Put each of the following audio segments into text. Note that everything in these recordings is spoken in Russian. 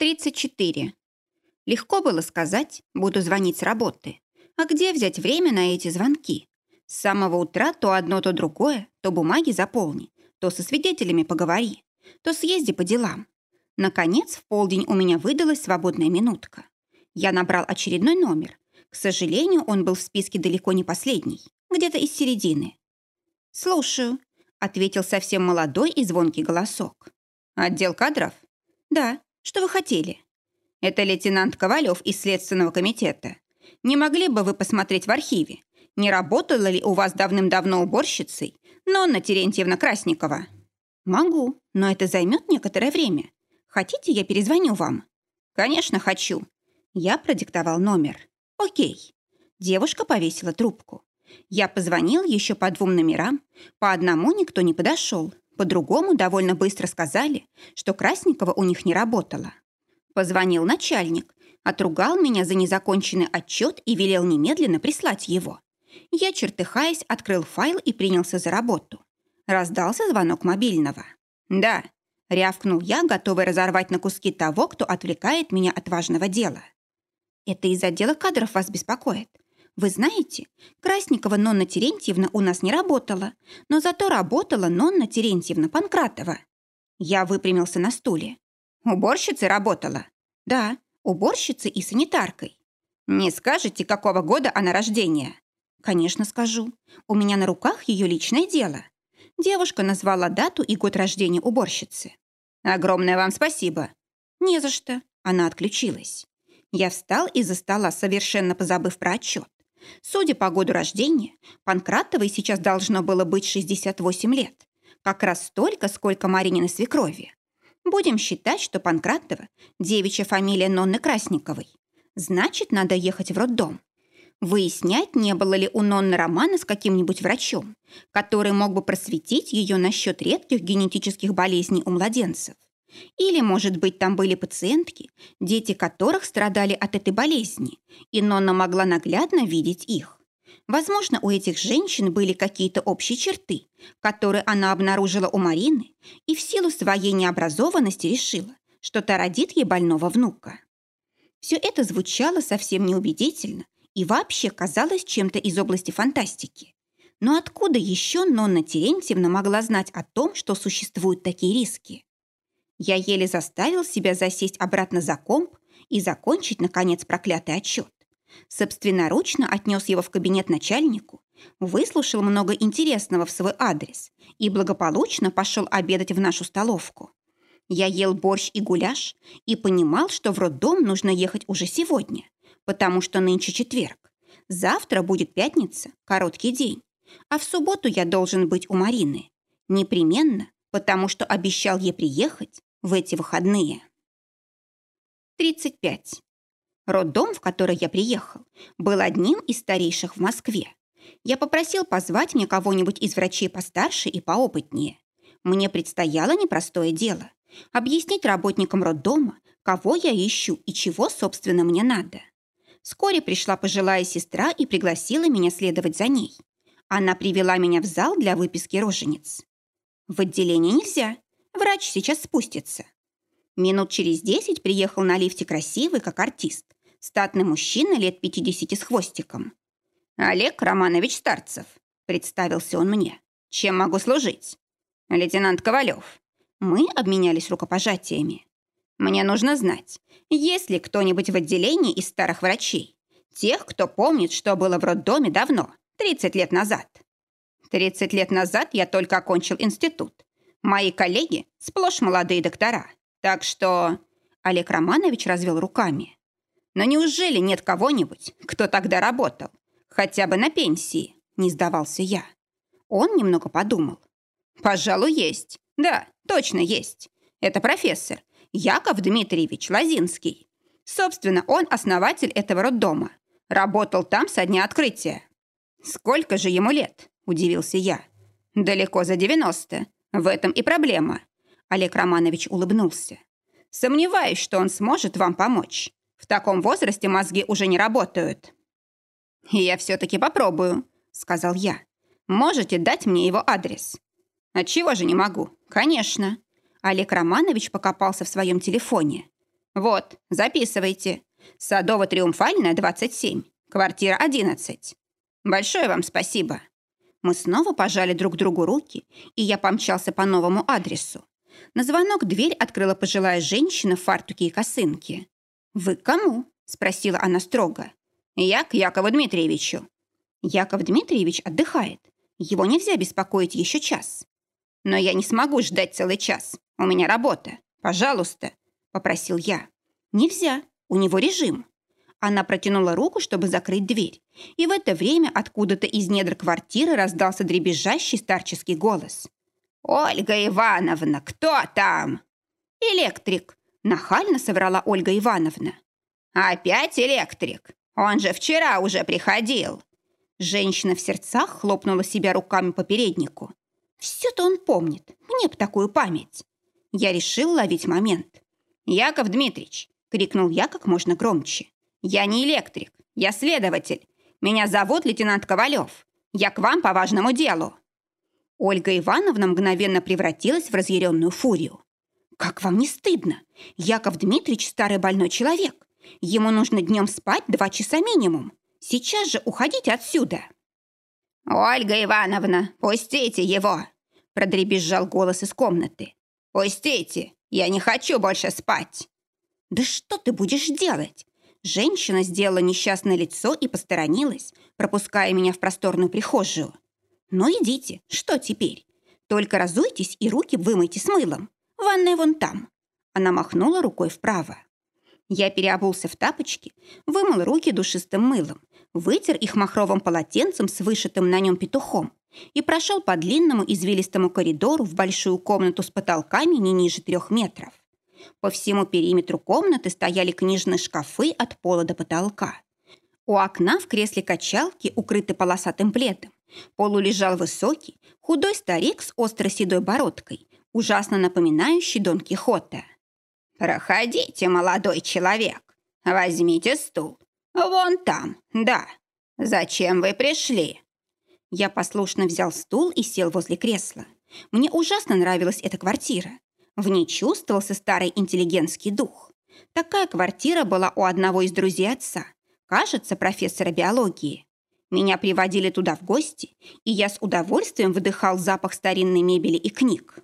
34. Легко было сказать, буду звонить с работы. А где взять время на эти звонки? С самого утра то одно, то другое, то бумаги заполни, то со свидетелями поговори, то съезди по делам. Наконец, в полдень у меня выдалась свободная минутка. Я набрал очередной номер. К сожалению, он был в списке далеко не последний, где-то из середины. «Слушаю», — ответил совсем молодой и звонкий голосок. «Отдел кадров?» «Да. Что вы хотели?» «Это лейтенант Ковалев из Следственного комитета. Не могли бы вы посмотреть в архиве, не работала ли у вас давным-давно уборщицей Нонна Терентьевна Красникова?» «Могу, но это займет некоторое время. Хотите, я перезвоню вам?» «Конечно, хочу». Я продиктовал номер. «Окей». Девушка повесила трубку. Я позвонил еще по двум номерам. По одному никто не подошел. По-другому довольно быстро сказали, что Красникова у них не работала. Позвонил начальник, отругал меня за незаконченный отчет и велел немедленно прислать его. Я, чертыхаясь, открыл файл и принялся за работу. Раздался звонок мобильного. «Да», — рявкнул я, готовый разорвать на куски того, кто отвлекает меня от важного дела. «Это из отдела кадров вас беспокоит. Вы знаете, Красникова Нонна Терентьевна у нас не работала, но зато работала Нонна Терентьевна Панкратова. Я выпрямился на стуле. Уборщицей работала? Да, уборщицей и санитаркой. Не скажете, какого года она рождения? Конечно, скажу. У меня на руках ее личное дело. Девушка назвала дату и год рождения уборщицы. Огромное вам спасибо. Не за что. Она отключилась. Я встал из-за стола, совершенно позабыв про отчет. Судя по году рождения, Панкратовой сейчас должно было быть 68 лет. Как раз столько, сколько Марининой свекрови. Будем считать, что Панкратова – девичья фамилия Нонны Красниковой. Значит, надо ехать в роддом. Выяснять, не было ли у Нонны романа с каким-нибудь врачом, который мог бы просветить ее насчет редких генетических болезней у младенцев. Или, может быть, там были пациентки, дети которых страдали от этой болезни, и Нонна могла наглядно видеть их. Возможно, у этих женщин были какие-то общие черты, которые она обнаружила у Марины и в силу своей необразованности решила, что та родит ей больного внука. Все это звучало совсем неубедительно и вообще казалось чем-то из области фантастики. Но откуда еще Нонна Терентьевна могла знать о том, что существуют такие риски? Я еле заставил себя засесть обратно за комп и закончить, наконец, проклятый отчет. Собственноручно отнес его в кабинет начальнику, выслушал много интересного в свой адрес и благополучно пошел обедать в нашу столовку. Я ел борщ и гуляш и понимал, что в роддом нужно ехать уже сегодня, потому что нынче четверг. Завтра будет пятница, короткий день. А в субботу я должен быть у Марины. Непременно, потому что обещал ей приехать в эти выходные. 35. Роддом, в который я приехал, был одним из старейших в Москве. Я попросил позвать мне кого-нибудь из врачей постарше и поопытнее. Мне предстояло непростое дело – объяснить работникам роддома, кого я ищу и чего, собственно, мне надо. Вскоре пришла пожилая сестра и пригласила меня следовать за ней. Она привела меня в зал для выписки рожениц. В отделение нельзя, Врач сейчас спустится. Минут через десять приехал на лифте красивый, как артист. Статный мужчина лет пятидесяти с хвостиком. «Олег Романович Старцев», — представился он мне. «Чем могу служить?» «Лейтенант Ковалев». Мы обменялись рукопожатиями. «Мне нужно знать, есть ли кто-нибудь в отделении из старых врачей, тех, кто помнит, что было в роддоме давно, 30 лет назад. 30 лет назад я только окончил институт, Мои коллеги сплошь молодые доктора. Так что...» Олег Романович развел руками. «Но неужели нет кого-нибудь, кто тогда работал? Хотя бы на пенсии?» Не сдавался я. Он немного подумал. «Пожалуй, есть. Да, точно есть. Это профессор Яков Дмитриевич Лозинский. Собственно, он основатель этого роддома. Работал там со дня открытия. «Сколько же ему лет?» – удивился я. «Далеко за девяносто. В этом и проблема. Олег Романович улыбнулся. Сомневаюсь, что он сможет вам помочь. В таком возрасте мозги уже не работают. Я все-таки попробую, сказал я. Можете дать мне его адрес? Отчего же не могу? Конечно. Олег Романович покопался в своем телефоне. Вот, записывайте. Садово-Триумфальная, 27. Квартира 11. Большое вам спасибо. Мы снова пожали друг другу руки, и я помчался по новому адресу. На звонок дверь открыла пожилая женщина в фартуке и косынке. «Вы кому?» – спросила она строго. «Я к Якову Дмитриевичу». «Яков Дмитриевич отдыхает. Его нельзя беспокоить еще час». «Но я не смогу ждать целый час. У меня работа. Пожалуйста», – попросил я. «Нельзя. У него режим». Она протянула руку, чтобы закрыть дверь. И в это время откуда-то из недр квартиры раздался дребезжащий старческий голос. «Ольга Ивановна, кто там?» «Электрик», – нахально соврала Ольга Ивановна. «Опять электрик? Он же вчера уже приходил». Женщина в сердцах хлопнула себя руками по переднику. «Все-то он помнит. Мне б такую память». Я решил ловить момент. «Яков Дмитрич!» – крикнул я как можно громче. «Я не электрик, я следователь. Меня зовут лейтенант Ковалев. Я к вам по важному делу». Ольга Ивановна мгновенно превратилась в разъяренную фурию. «Как вам не стыдно? Яков Дмитриевич старый больной человек. Ему нужно днем спать два часа минимум. Сейчас же уходите отсюда!» «Ольга Ивановна, пустите его!» продребезжал голос из комнаты. «Пустите! Я не хочу больше спать!» «Да что ты будешь делать?» Женщина сделала несчастное лицо и посторонилась, пропуская меня в просторную прихожую. «Ну идите, что теперь? Только разуйтесь и руки вымойте с мылом. Ванная вон там». Она махнула рукой вправо. Я переобулся в тапочки, вымыл руки душистым мылом, вытер их махровым полотенцем с вышитым на нем петухом и прошел по длинному извилистому коридору в большую комнату с потолками не ниже трех метров. По всему периметру комнаты стояли книжные шкафы от пола до потолка. У окна в кресле качалки, укрытый полосатым пледом, полу лежал высокий, худой старик с острой седой бородкой, ужасно напоминающий Дон Кихота. «Проходите, молодой человек, возьмите стул. Вон там, да. Зачем вы пришли?» Я послушно взял стул и сел возле кресла. Мне ужасно нравилась эта квартира. В ней чувствовался старый интеллигентский дух. Такая квартира была у одного из друзей отца, кажется, профессора биологии. Меня приводили туда в гости, и я с удовольствием выдыхал запах старинной мебели и книг.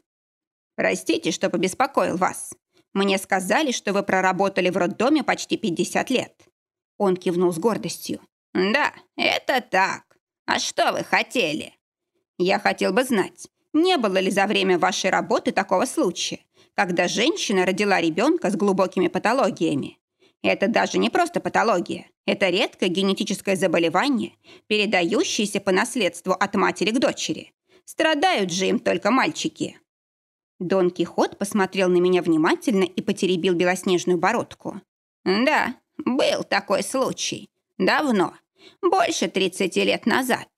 «Простите, что побеспокоил вас. Мне сказали, что вы проработали в роддоме почти 50 лет». Он кивнул с гордостью. «Да, это так. А что вы хотели?» «Я хотел бы знать, не было ли за время вашей работы такого случая, когда женщина родила ребенка с глубокими патологиями? Это даже не просто патология. Это редкое генетическое заболевание, передающееся по наследству от матери к дочери. Страдают же им только мальчики. Дон Кихот посмотрел на меня внимательно и потеребил белоснежную бородку. «Да, был такой случай. Давно. Больше 30 лет назад.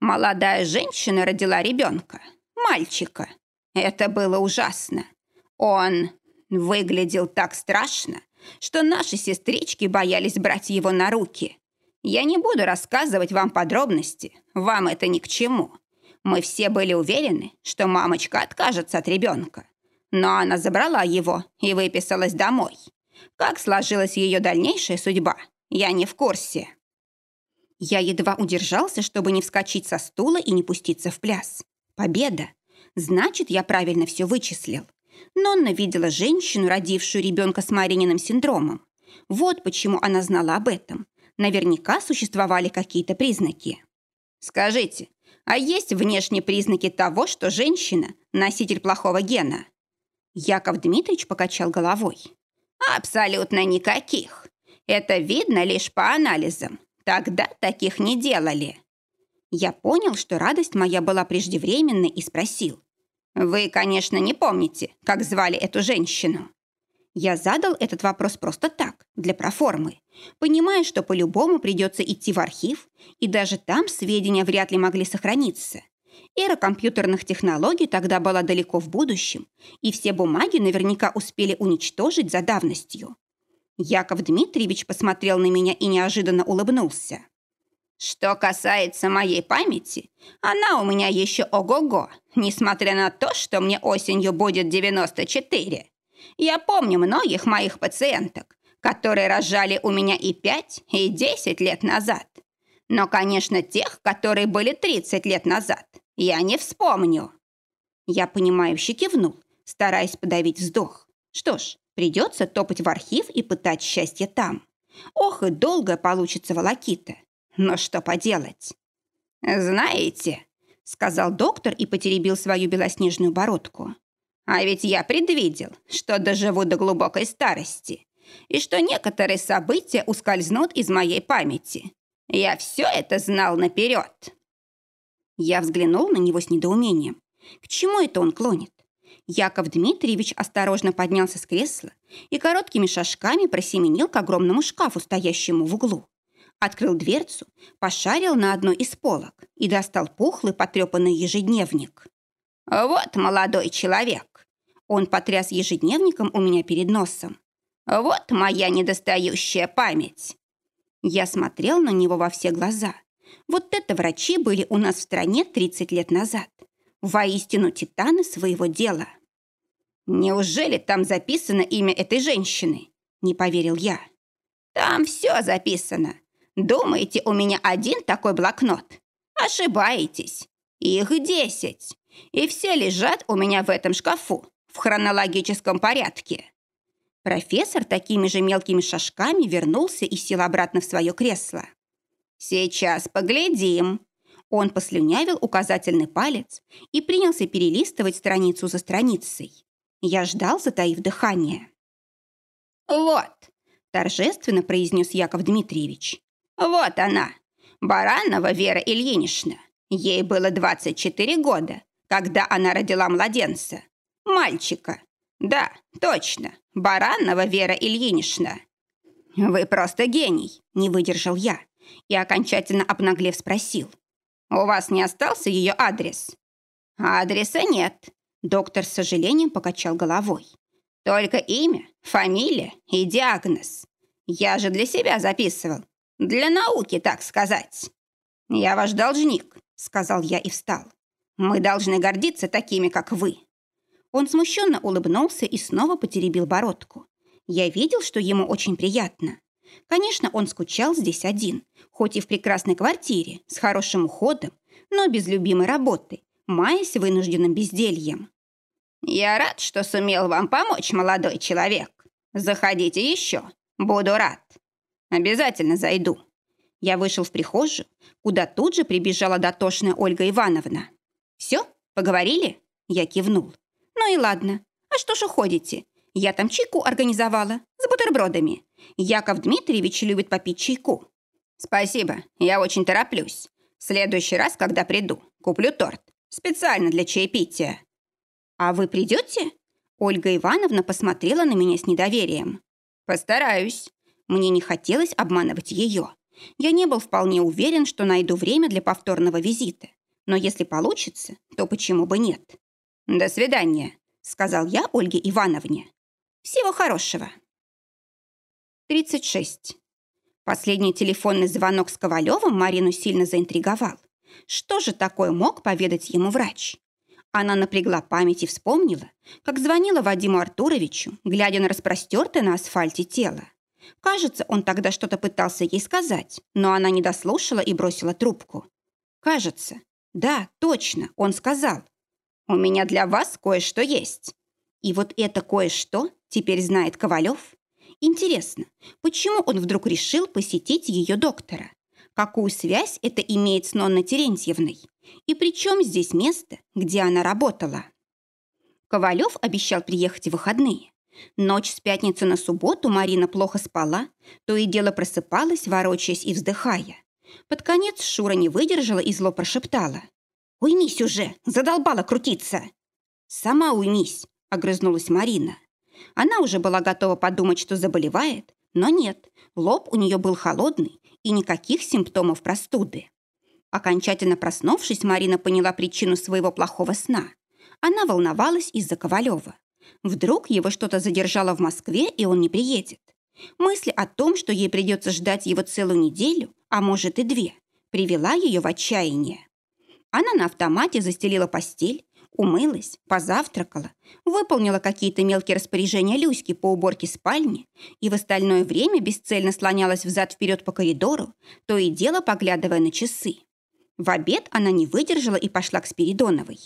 Молодая женщина родила ребенка. Мальчика. Это было ужасно. Он выглядел так страшно, что наши сестрички боялись брать его на руки. Я не буду рассказывать вам подробности, вам это ни к чему. Мы все были уверены, что мамочка откажется от ребенка. Но она забрала его и выписалась домой. Как сложилась ее дальнейшая судьба, я не в курсе. Я едва удержался, чтобы не вскочить со стула и не пуститься в пляс. Победа! Значит, я правильно все вычислил. Нонна видела женщину, родившую ребенка с Марининым синдромом. Вот почему она знала об этом. Наверняка существовали какие-то признаки. Скажите, а есть внешние признаки того, что женщина – носитель плохого гена? Яков Дмитриевич покачал головой. Абсолютно никаких. Это видно лишь по анализам. Тогда таких не делали. Я понял, что радость моя была преждевременной и спросил. «Вы, конечно, не помните, как звали эту женщину?» Я задал этот вопрос просто так, для проформы, понимая, что по-любому придется идти в архив, и даже там сведения вряд ли могли сохраниться. Эра компьютерных технологий тогда была далеко в будущем, и все бумаги наверняка успели уничтожить за давностью. Яков Дмитриевич посмотрел на меня и неожиданно улыбнулся. Что касается моей памяти, она у меня еще ого-го, несмотря на то, что мне осенью будет 94. Я помню многих моих пациенток, которые рожали у меня и 5, и 10 лет назад. Но, конечно, тех, которые были 30 лет назад, я не вспомню. Я понимающе кивнул, стараясь подавить вздох. Что ж, придется топать в архив и пытать счастье там. Ох, и долго получится волокита. Но что поделать? «Знаете», — сказал доктор и потеребил свою белоснежную бородку, «а ведь я предвидел, что доживу до глубокой старости и что некоторые события ускользнут из моей памяти. Я все это знал наперед». Я взглянул на него с недоумением. К чему это он клонит? Яков Дмитриевич осторожно поднялся с кресла и короткими шажками просеменил к огромному шкафу, стоящему в углу. Открыл дверцу, пошарил на одной из полок и достал пухлый потрепанный ежедневник. «Вот молодой человек!» Он потряс ежедневником у меня перед носом. «Вот моя недостающая память!» Я смотрел на него во все глаза. Вот это врачи были у нас в стране 30 лет назад. Воистину титаны своего дела. «Неужели там записано имя этой женщины?» Не поверил я. «Там все записано. Думаете, у меня один такой блокнот? Ошибаетесь. Их десять. И все лежат у меня в этом шкафу в хронологическом порядке. Профессор такими же мелкими шажками вернулся и сел обратно в свое кресло. «Сейчас поглядим». Он послюнявил указательный палец и принялся перелистывать страницу за страницей. Я ждал, затаив дыхание. «Вот», – торжественно произнес Яков Дмитриевич. Вот она, Баранова Вера Ильинична. Ей было 24 года, когда она родила младенца. Мальчика. Да, точно, Баранова Вера Ильинична. Вы просто гений, не выдержал я и окончательно обнаглев спросил. У вас не остался ее адрес? Адреса нет. Доктор с сожалением покачал головой. Только имя, фамилия и диагноз. Я же для себя записывал, для науки, так сказать. Я ваш должник, сказал я и встал. Мы должны гордиться такими, как вы. Он смущенно улыбнулся и снова потеребил бородку. Я видел, что ему очень приятно. Конечно, он скучал здесь один, хоть и в прекрасной квартире, с хорошим уходом, но без любимой работы, маясь вынужденным бездельем. «Я рад, что сумел вам помочь, молодой человек. Заходите еще. Буду рад». Обязательно зайду. Я вышел в прихожую, куда тут же прибежала дотошная Ольга Ивановна. «Все? Поговорили?» Я кивнул. «Ну и ладно. А что ж уходите? Я там чайку организовала с бутербродами. Яков Дмитриевич любит попить чайку». «Спасибо. Я очень тороплюсь. В следующий раз, когда приду, куплю торт. Специально для чаепития». «А вы придете?» Ольга Ивановна посмотрела на меня с недоверием. «Постараюсь. Мне не хотелось обманывать ее. Я не был вполне уверен, что найду время для повторного визита. Но если получится, то почему бы нет? «До свидания», — сказал я Ольге Ивановне. «Всего хорошего». 36. Последний телефонный звонок с Ковалевым Марину сильно заинтриговал. Что же такое мог поведать ему врач? Она напрягла память и вспомнила, как звонила Вадиму Артуровичу, глядя на распростертое на асфальте тело. Кажется, он тогда что-то пытался ей сказать, но она не дослушала и бросила трубку. Кажется. Да, точно, он сказал. «У меня для вас кое-что есть». И вот это кое-что теперь знает Ковалев. Интересно, почему он вдруг решил посетить ее доктора? Какую связь это имеет с Нонной Терентьевной? И при чем здесь место, где она работала? Ковалев обещал приехать в выходные. Ночь с пятницы на субботу Марина плохо спала, то и дело просыпалась, ворочаясь и вздыхая. Под конец Шура не выдержала и зло прошептала. «Уймись уже! Задолбала крутиться!» «Сама уймись!» – огрызнулась Марина. Она уже была готова подумать, что заболевает, но нет, лоб у нее был холодный и никаких симптомов простуды. Окончательно проснувшись, Марина поняла причину своего плохого сна. Она волновалась из-за Ковалева. Вдруг его что-то задержало в Москве, и он не приедет. Мысль о том, что ей придется ждать его целую неделю, а может и две, привела ее в отчаяние. Она на автомате застелила постель, Умылась, позавтракала, выполнила какие-то мелкие распоряжения Люськи по уборке спальни и в остальное время бесцельно слонялась взад-вперед по коридору, то и дело поглядывая на часы. В обед она не выдержала и пошла к Спиридоновой.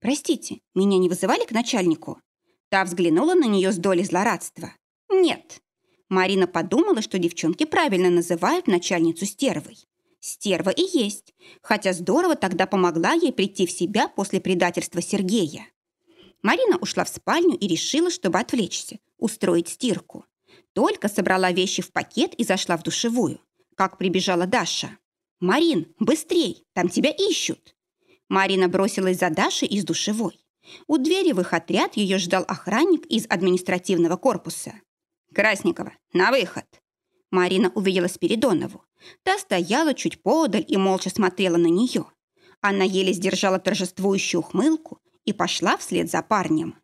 «Простите, меня не вызывали к начальнику?» Та взглянула на нее с долей злорадства. «Нет». Марина подумала, что девчонки правильно называют начальницу стервой. Стерва и есть, хотя здорово тогда помогла ей прийти в себя после предательства Сергея. Марина ушла в спальню и решила, чтобы отвлечься, устроить стирку. Только собрала вещи в пакет и зашла в душевую, как прибежала Даша. «Марин, быстрей, там тебя ищут!» Марина бросилась за Дашей из душевой. У двери в их отряд ее ждал охранник из административного корпуса. «Красникова, на выход!» Марина увидела Спиридонову. Та стояла чуть подаль и молча смотрела на нее. Она еле сдержала торжествующую ухмылку и пошла вслед за парнем.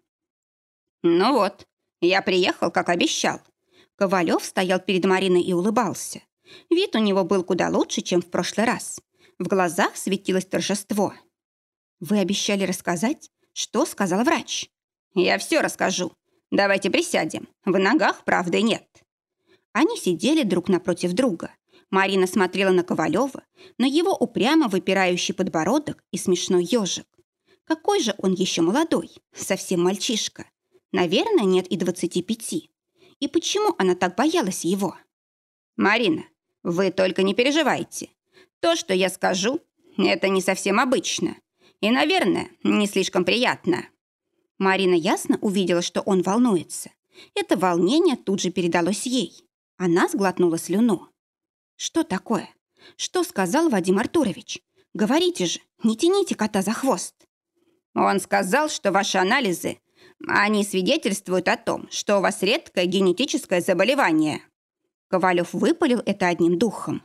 «Ну вот, я приехал, как обещал». Ковалев стоял перед Мариной и улыбался. Вид у него был куда лучше, чем в прошлый раз. В глазах светилось торжество. «Вы обещали рассказать, что сказал врач?» «Я все расскажу. Давайте присядем. В ногах правды нет». Они сидели друг напротив друга. Марина смотрела на Ковалева, на его упрямо выпирающий подбородок и смешной ежик. Какой же он еще молодой, совсем мальчишка. Наверное, нет и двадцати пяти. И почему она так боялась его? «Марина, вы только не переживайте. То, что я скажу, это не совсем обычно. И, наверное, не слишком приятно». Марина ясно увидела, что он волнуется. Это волнение тут же передалось ей. Она сглотнула слюну. «Что такое? Что сказал Вадим Артурович? Говорите же, не тяните кота за хвост». «Он сказал, что ваши анализы, они свидетельствуют о том, что у вас редкое генетическое заболевание». Ковалев выпалил это одним духом.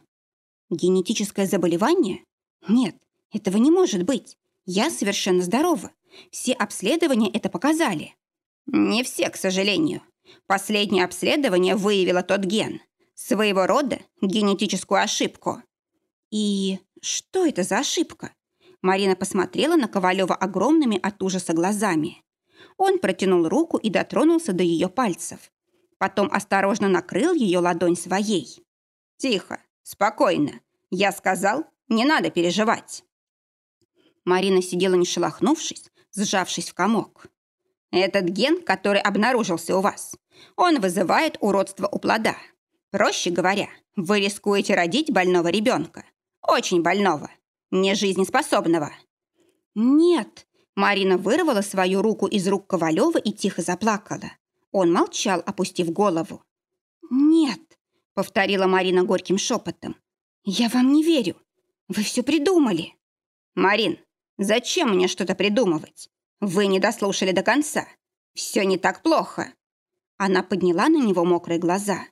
«Генетическое заболевание? Нет, этого не может быть. Я совершенно здорова. Все обследования это показали». «Не все, к сожалению. Последнее обследование выявило тот ген. Своего рода генетическую ошибку. И что это за ошибка? Марина посмотрела на Ковалева огромными от ужаса глазами. Он протянул руку и дотронулся до ее пальцев. Потом осторожно накрыл ее ладонь своей. «Тихо, спокойно. Я сказал, не надо переживать». Марина сидела не шелохнувшись, сжавшись в комок. «Этот ген, который обнаружился у вас, он вызывает уродство у плода. Проще говоря, вы рискуете родить больного ребенка. Очень больного. Не жизнеспособного. Нет. Марина вырвала свою руку из рук Ковалева и тихо заплакала. Он молчал, опустив голову. «Нет», — повторила Марина горьким шепотом. «Я вам не верю. Вы все придумали». «Марин, зачем мне что-то придумывать? Вы не дослушали до конца. Все не так плохо». Она подняла на него мокрые глаза.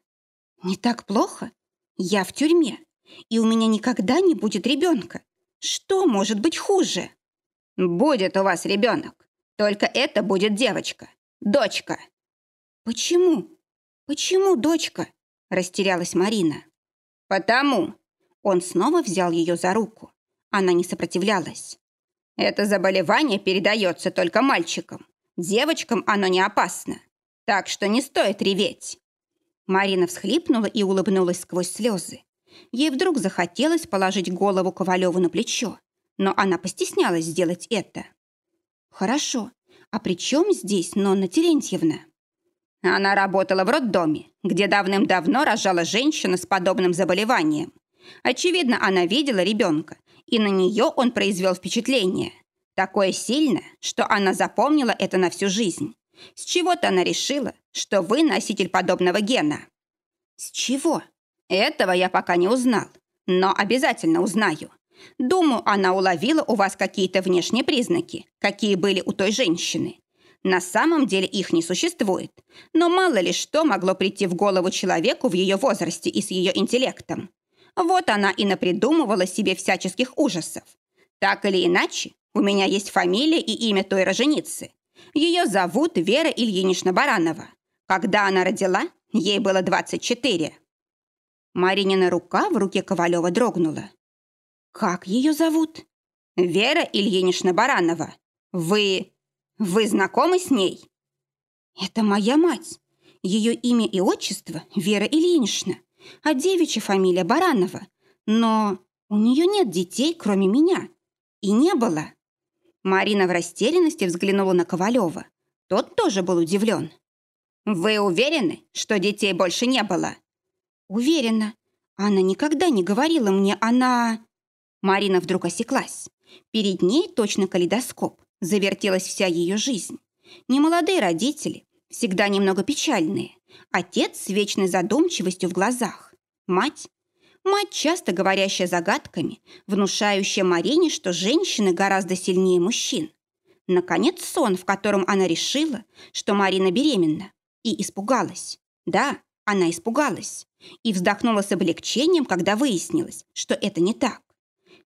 «Не так плохо? Я в тюрьме, и у меня никогда не будет ребенка. Что может быть хуже?» «Будет у вас ребенок, только это будет девочка, дочка». «Почему? Почему дочка?» – растерялась Марина. «Потому». Он снова взял ее за руку. Она не сопротивлялась. «Это заболевание передается только мальчикам. Девочкам оно не опасно. Так что не стоит реветь». Марина всхлипнула и улыбнулась сквозь слезы. Ей вдруг захотелось положить голову Ковалеву на плечо, но она постеснялась сделать это. «Хорошо. А при чем здесь Нонна Терентьевна?» Она работала в роддоме, где давным-давно рожала женщина с подобным заболеванием. Очевидно, она видела ребенка, и на нее он произвел впечатление. Такое сильное, что она запомнила это на всю жизнь. С чего-то она решила, что вы носитель подобного гена. С чего? Этого я пока не узнал, но обязательно узнаю. Думаю, она уловила у вас какие-то внешние признаки, какие были у той женщины. На самом деле их не существует, но мало ли что могло прийти в голову человеку в ее возрасте и с ее интеллектом. Вот она и напридумывала себе всяческих ужасов. Так или иначе, у меня есть фамилия и имя той роженицы. Ее зовут Вера Ильинична Баранова. Когда она родила, ей было 24. Маринина рука в руке Ковалева дрогнула. «Как ее зовут?» «Вера Ильинична Баранова. Вы Вы знакомы с ней?» «Это моя мать. Ее имя и отчество Вера Ильинична, а девичья фамилия Баранова. Но у нее нет детей, кроме меня. И не было». Марина в растерянности взглянула на Ковалева. Тот тоже был удивлен. «Вы уверены, что детей больше не было?» «Уверена. Она никогда не говорила мне, она...» Марина вдруг осеклась. Перед ней точно калейдоскоп. Завертелась вся ее жизнь. Немолодые родители, всегда немного печальные. Отец с вечной задумчивостью в глазах. Мать. Мать, часто говорящая загадками, внушающая Марине, что женщины гораздо сильнее мужчин. Наконец, сон, в котором она решила, что Марина беременна. И испугалась. Да, она испугалась. И вздохнула с облегчением, когда выяснилось, что это не так.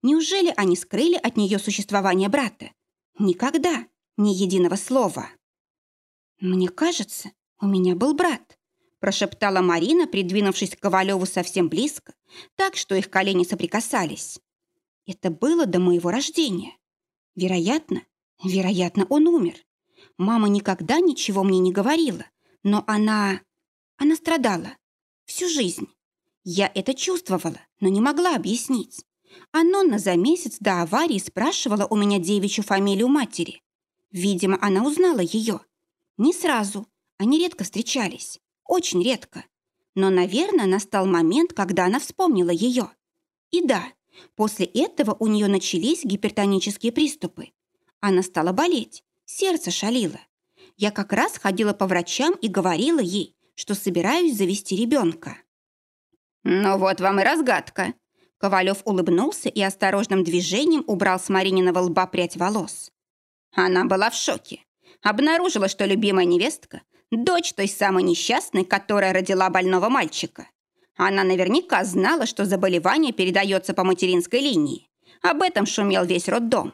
Неужели они скрыли от нее существование брата? Никогда. Ни единого слова. «Мне кажется, у меня был брат», прошептала Марина, придвинувшись к Ковалеву совсем близко, так что их колени соприкасались. «Это было до моего рождения. Вероятно, вероятно, он умер. Мама никогда ничего мне не говорила, но она... она страдала. Всю жизнь. Я это чувствовала, но не могла объяснить. А Нонна за месяц до аварии спрашивала у меня девичью фамилию матери. Видимо, она узнала ее. Не сразу. Они редко встречались. Очень редко. Но, наверное, настал момент, когда она вспомнила ее. И да, после этого у нее начались гипертонические приступы. Она стала болеть, сердце шалило. Я как раз ходила по врачам и говорила ей, что собираюсь завести ребенка. «Ну вот вам и разгадка». Ковалев улыбнулся и осторожным движением убрал с Марининого лба прядь волос. Она была в шоке обнаружила, что любимая невестка – дочь той самой несчастной, которая родила больного мальчика. Она наверняка знала, что заболевание передается по материнской линии. Об этом шумел весь роддом.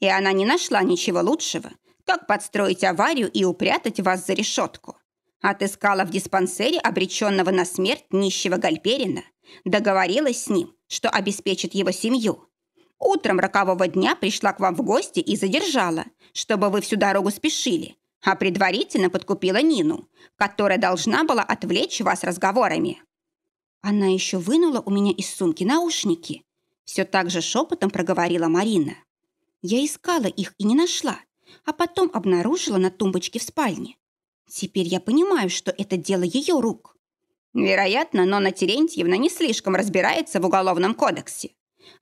И она не нашла ничего лучшего, как подстроить аварию и упрятать вас за решетку. Отыскала в диспансере обреченного на смерть нищего Гальперина, договорилась с ним, что обеспечит его семью. Утром рокового дня пришла к вам в гости и задержала, чтобы вы всю дорогу спешили, а предварительно подкупила Нину, которая должна была отвлечь вас разговорами. Она еще вынула у меня из сумки наушники. Все так же шепотом проговорила Марина. Я искала их и не нашла, а потом обнаружила на тумбочке в спальне. Теперь я понимаю, что это дело ее рук. Вероятно, Нона Терентьевна не слишком разбирается в Уголовном кодексе.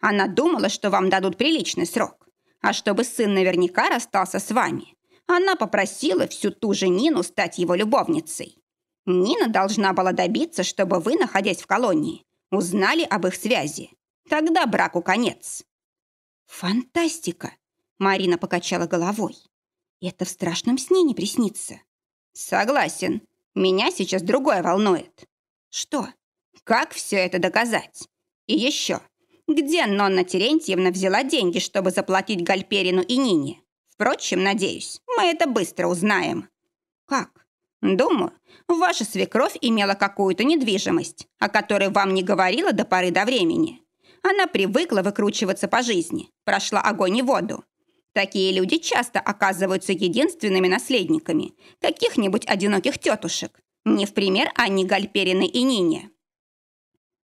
Она думала, что вам дадут приличный срок. А чтобы сын наверняка расстался с вами, она попросила всю ту же Нину стать его любовницей. Нина должна была добиться, чтобы вы, находясь в колонии, узнали об их связи. Тогда браку конец. Фантастика! Марина покачала головой. Это в страшном сне не приснится. Согласен. Меня сейчас другое волнует. Что? Как все это доказать? И еще, где Нонна Терентьевна взяла деньги, чтобы заплатить Гальперину и Нине? Впрочем, надеюсь, мы это быстро узнаем. Как? Думаю, ваша свекровь имела какую-то недвижимость, о которой вам не говорила до поры до времени. Она привыкла выкручиваться по жизни, прошла огонь и воду. Такие люди часто оказываются единственными наследниками каких-нибудь одиноких тетушек. Не в пример Анне Гальпериной и Нине.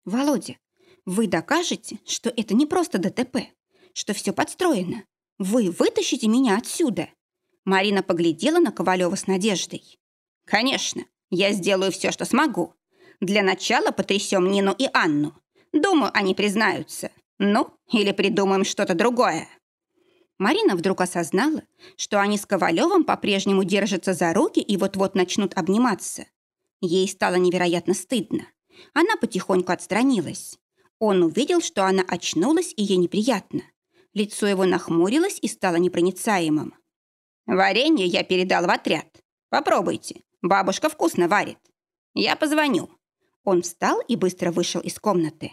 Володя, вы докажете, что это не просто ДТП, что все подстроено. Вы вытащите меня отсюда. Марина поглядела на Ковалева с надеждой. Конечно, я сделаю все, что смогу. Для начала потрясем Нину и Анну. Думаю, они признаются. Ну, или придумаем что-то другое. Марина вдруг осознала, что они с Ковалевым по-прежнему держатся за руки и вот-вот начнут обниматься. Ей стало невероятно стыдно. Она потихоньку отстранилась. Он увидел, что она очнулась, и ей неприятно. Лицо его нахмурилось и стало непроницаемым. «Варенье я передал в отряд. Попробуйте. Бабушка вкусно варит. Я позвоню». Он встал и быстро вышел из комнаты.